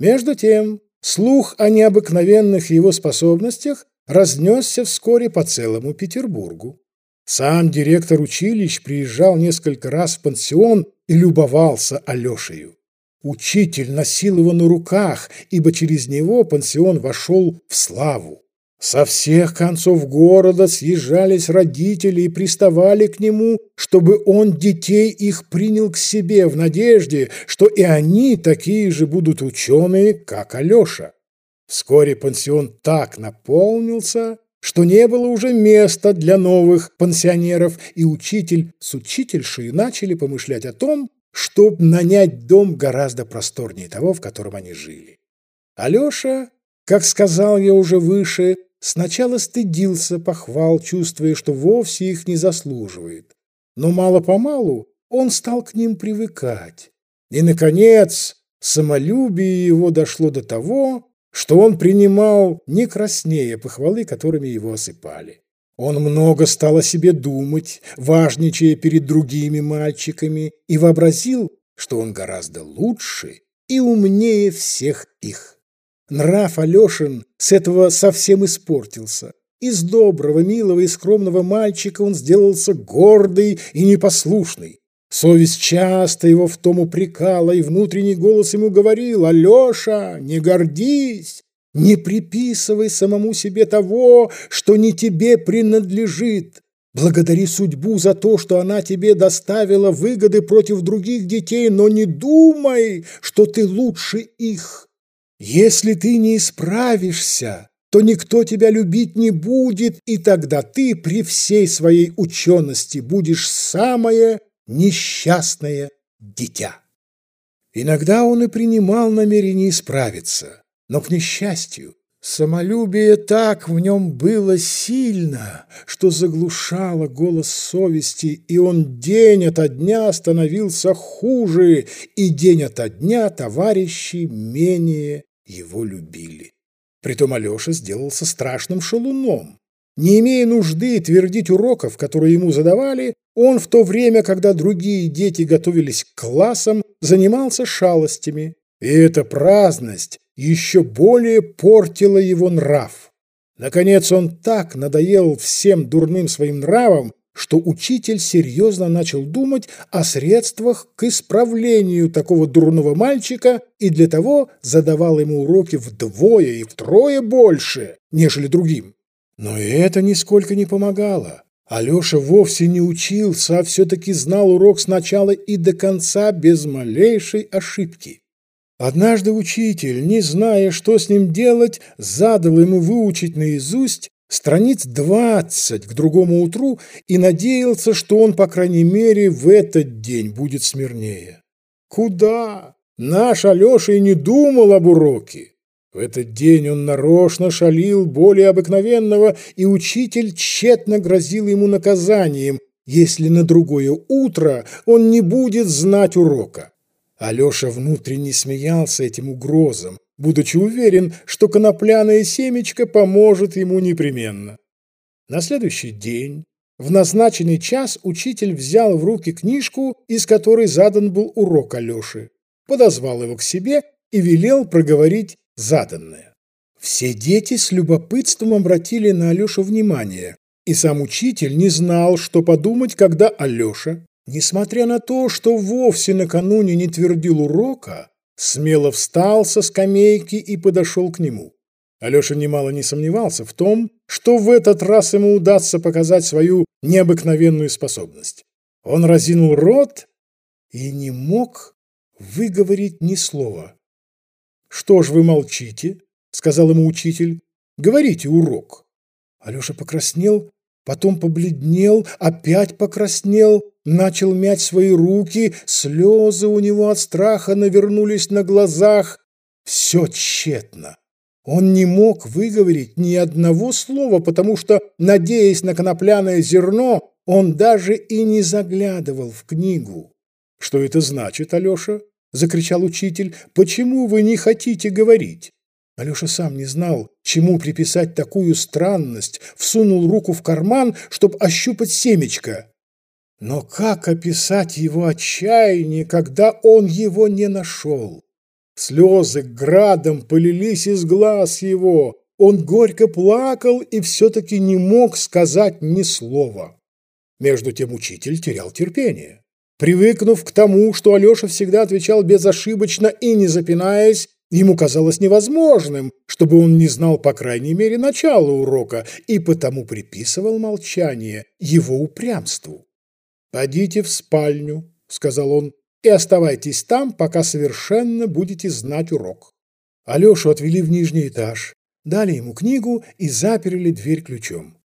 Между тем, слух о необыкновенных его способностях разнесся вскоре по целому Петербургу. Сам директор училищ приезжал несколько раз в пансион и любовался Алешею. Учитель носил его на руках, ибо через него пансион вошел в славу. Со всех концов города съезжались родители и приставали к нему, чтобы он детей их принял к себе в надежде, что и они такие же будут ученые, как Алеша. Вскоре пансион так наполнился, что не было уже места для новых пансионеров, и учитель с учительшей начали помышлять о том, чтобы нанять дом гораздо просторнее того, в котором они жили. Алеша, как сказал я уже выше, Сначала стыдился похвал, чувствуя, что вовсе их не заслуживает. Но мало-помалу он стал к ним привыкать. И, наконец, самолюбие его дошло до того, что он принимал не краснее похвалы, которыми его осыпали. Он много стал о себе думать, важничая перед другими мальчиками, и вообразил, что он гораздо лучше и умнее всех их. Нрав Алешин с этого совсем испортился. Из доброго, милого и скромного мальчика он сделался гордый и непослушный. Совесть часто его в том упрекала, и внутренний голос ему говорил «Алеша, не гордись, не приписывай самому себе того, что не тебе принадлежит. Благодари судьбу за то, что она тебе доставила выгоды против других детей, но не думай, что ты лучше их. Если ты не исправишься, то никто тебя любить не будет, и тогда ты при всей своей учености будешь самое несчастное дитя. Иногда он и принимал намерение исправиться, но, к несчастью, самолюбие так в нем было сильно, что заглушало голос совести, и он день ото дня становился хуже, и день ото дня товарищи менее его любили. Притом Алеша сделался страшным шалуном. Не имея нужды твердить уроков, которые ему задавали, он в то время, когда другие дети готовились к классам, занимался шалостями. И эта праздность еще более портила его нрав. Наконец он так надоел всем дурным своим нравам, что учитель серьезно начал думать о средствах к исправлению такого дурного мальчика и для того задавал ему уроки вдвое и втрое больше, нежели другим. Но и это нисколько не помогало. Алеша вовсе не учился, а все-таки знал урок сначала и до конца без малейшей ошибки. Однажды учитель, не зная, что с ним делать, задал ему выучить наизусть страниц двадцать к другому утру и надеялся, что он, по крайней мере, в этот день будет смирнее. Куда? Наш Алеша и не думал об уроке. В этот день он нарочно шалил более обыкновенного, и учитель тщетно грозил ему наказанием, если на другое утро он не будет знать урока. Алеша внутренне смеялся этим угрозам, будучи уверен, что конопляное семечко поможет ему непременно. На следующий день, в назначенный час, учитель взял в руки книжку, из которой задан был урок Алёши, подозвал его к себе и велел проговорить заданное. Все дети с любопытством обратили на Алёшу внимание, и сам учитель не знал, что подумать, когда Алёша, несмотря на то, что вовсе накануне не твердил урока, смело встал со скамейки и подошел к нему. Алеша немало не сомневался в том, что в этот раз ему удастся показать свою необыкновенную способность. Он разинул рот и не мог выговорить ни слова. «Что ж вы молчите?» — сказал ему учитель. «Говорите урок». Алеша покраснел Потом побледнел, опять покраснел, начал мять свои руки, слезы у него от страха навернулись на глазах. Все тщетно. Он не мог выговорить ни одного слова, потому что, надеясь на конопляное зерно, он даже и не заглядывал в книгу. «Что это значит, Алеша?» — закричал учитель. «Почему вы не хотите говорить?» Алеша сам не знал, чему приписать такую странность, всунул руку в карман, чтобы ощупать семечко. Но как описать его отчаяние, когда он его не нашел? Слезы градом полились из глаз его. Он горько плакал и все-таки не мог сказать ни слова. Между тем учитель терял терпение. Привыкнув к тому, что Алеша всегда отвечал безошибочно и не запинаясь, ему казалось невозможным, чтобы он не знал по крайней мере начала урока и потому приписывал молчание его упрямству. «Пойдите в спальню», — сказал он, — «и оставайтесь там, пока совершенно будете знать урок». Алешу отвели в нижний этаж, дали ему книгу и заперли дверь ключом.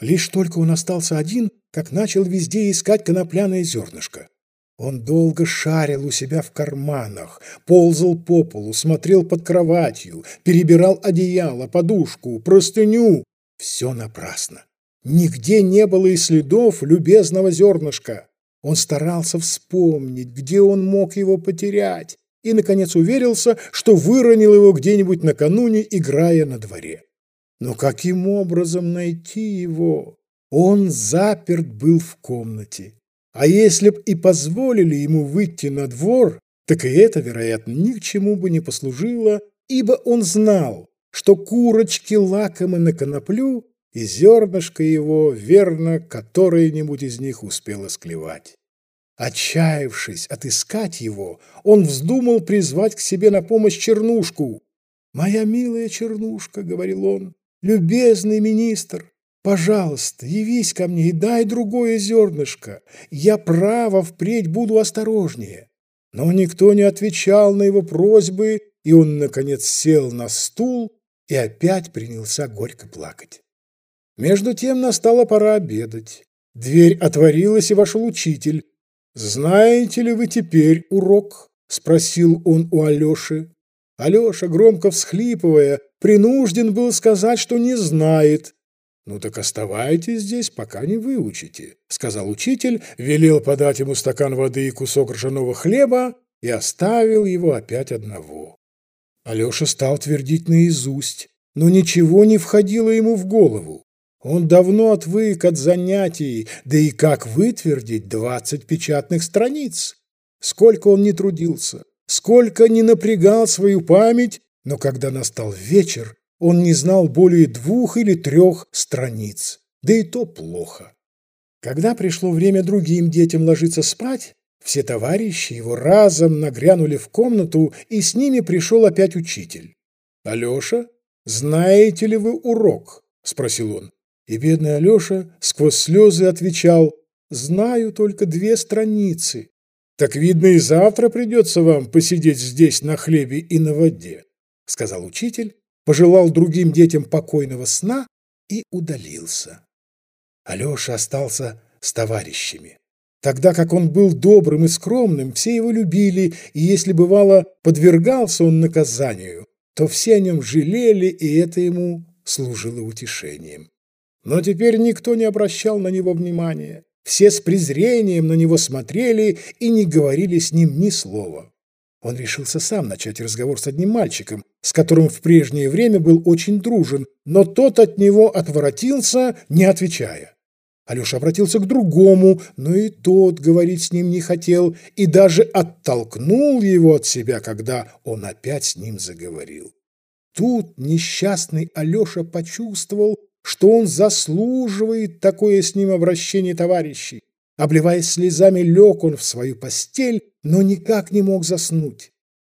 Лишь только он остался один, как начал везде искать конопляное зернышко. Он долго шарил у себя в карманах, ползал по полу, смотрел под кроватью, перебирал одеяло, подушку, простыню. Все напрасно. Нигде не было и следов любезного зернышка. Он старался вспомнить, где он мог его потерять, и, наконец, уверился, что выронил его где-нибудь накануне, играя на дворе. Но каким образом найти его? Он заперт был в комнате. А если б и позволили ему выйти на двор, так и это, вероятно, ни к чему бы не послужило, ибо он знал, что курочки лакомы на коноплю, и зернышко его, верно, которое-нибудь из них успело склевать. Отчаявшись отыскать его, он вздумал призвать к себе на помощь Чернушку. «Моя милая Чернушка», — говорил он, Любезный министр, пожалуйста, явись ко мне и дай другое зернышко. Я, право, впредь буду осторожнее. Но никто не отвечал на его просьбы, и он, наконец, сел на стул и опять принялся горько плакать. Между тем настала пора обедать. Дверь отворилась, и вошел учитель. «Знаете ли вы теперь урок?» — спросил он у Алеши. Алеша, громко всхлипывая, принужден был сказать, что не знает. «Ну так оставайтесь здесь, пока не выучите», — сказал учитель, велел подать ему стакан воды и кусок ржаного хлеба и оставил его опять одного. Алеша стал твердить наизусть, но ничего не входило ему в голову. Он давно отвык от занятий, да и как вытвердить двадцать печатных страниц? Сколько он не трудился, сколько не напрягал свою память, но когда настал вечер, он не знал более двух или трех страниц, да и то плохо. Когда пришло время другим детям ложиться спать, все товарищи его разом нагрянули в комнату, и с ними пришел опять учитель. «Алеша, знаете ли вы урок?» – спросил он. И бедный Алеша сквозь слезы отвечал, «Знаю только две страницы». «Так, видно, и завтра придется вам посидеть здесь на хлебе и на воде». — сказал учитель, пожелал другим детям покойного сна и удалился. Алеша остался с товарищами. Тогда как он был добрым и скромным, все его любили, и если бывало подвергался он наказанию, то все о нем жалели, и это ему служило утешением. Но теперь никто не обращал на него внимания. Все с презрением на него смотрели и не говорили с ним ни слова. Он решился сам начать разговор с одним мальчиком, с которым в прежнее время был очень дружен, но тот от него отворотился, не отвечая. Алеша обратился к другому, но и тот говорить с ним не хотел и даже оттолкнул его от себя, когда он опять с ним заговорил. Тут несчастный Алеша почувствовал, что он заслуживает такое с ним обращение товарищей. Обливаясь слезами, лег он в свою постель, но никак не мог заснуть.